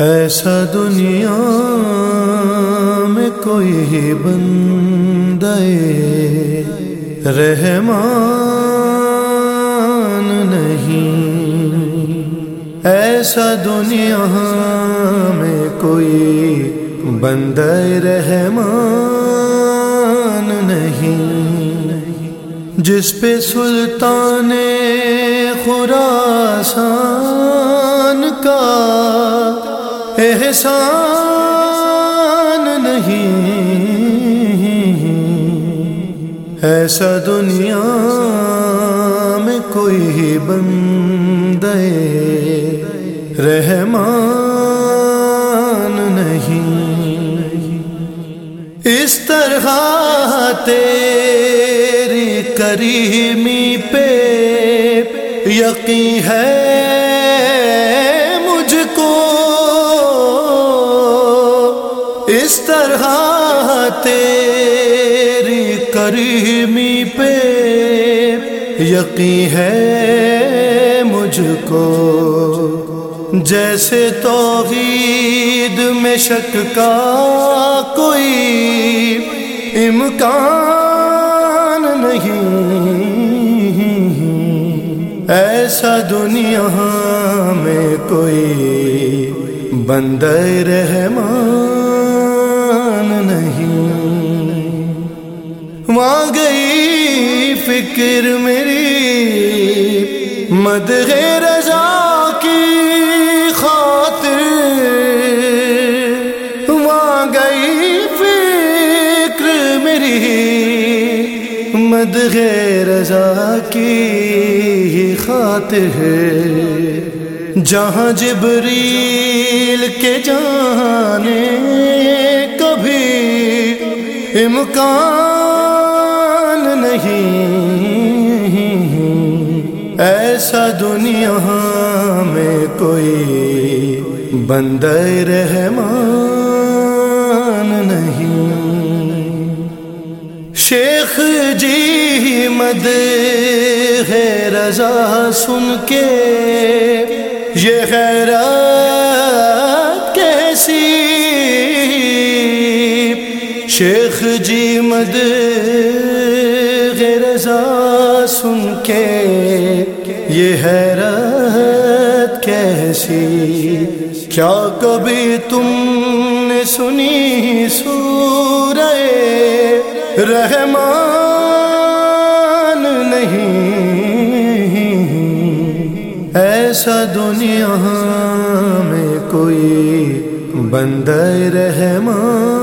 ایسا دنیا میں کوئی بندے رحمان نہیں۔ ایسا دنیا میں کوئی بندے رحمان نہیں۔ جس پہ سلطان خراسان کا احسان نہیں ایسا دنیا میں کوئی بندے رحمان نہیں۔ اس طرح تیری کریمی پہ یقین ہے۔ اس طرح تیری کریمی پہ یقین ہے مجھ کو۔ جیسے توحید میں شک کا کوئی امکان نہیں۔ ایسا دنیا میں کوئی بندر رحمان نہیں۔ وہاں گئی فکر میری، مد رضا کی خاطر۔ وہاں گئی فکر میری، مد رضا کی خاطر۔ جہاں جبریل کے جانے امکان نہیں۔ ایسا دنیا میں کوئی بندر رحمان نہیں۔ شیخ جی مد ہے رضا سن کے۔ یہ خیرات شیخ جی مد رضا سن کے یہ حیرت کیسی؟ کیا کبھی تم نے سنی سور رحمان نہیں؟ ایسا دنیا میں کوئی بندر رحمان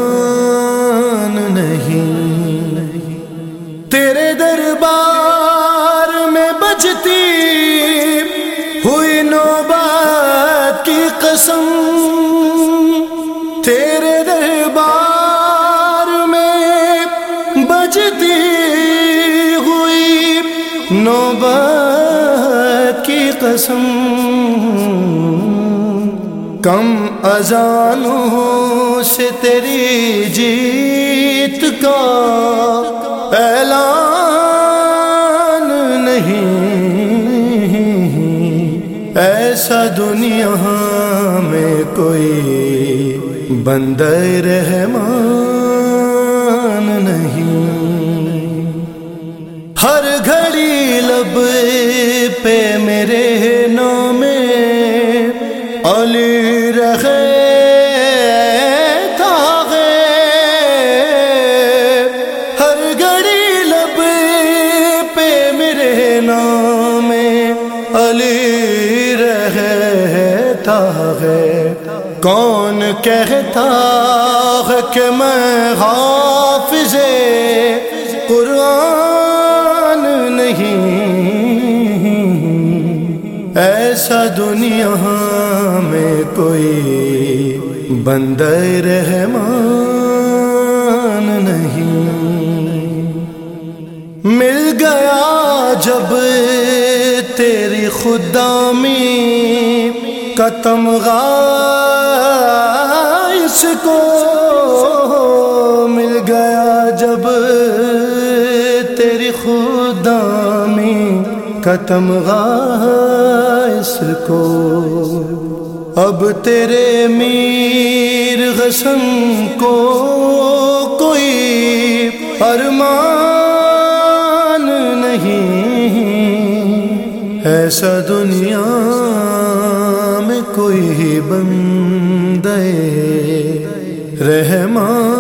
تیرے دربار میں بجتی ہوئی نوبات کی قسم۔ کم ازانوں سے تیری جیت کا اعلان نہیں۔ ایسا دنیا میں کوئی بندر رہمان نہیں۔ ہر گھڑی لب پہ میرے نام علی رہے ہر گھڑی لب پہ میرے نام علی رہے ہے کون کہتا ہے کہ میں حافظ قرآن نہیں۔ ایسا دنیا میں کوئی بندر رحمان نہیں۔ مل گیا جب تیری خدامی کتم اس کو مل گیا جب تیری خدامی کتم اس کو۔ اب تیرے میر غسن کو کوئی ارمان نہیں۔ ایسا دنیا کوئی بندے رحمان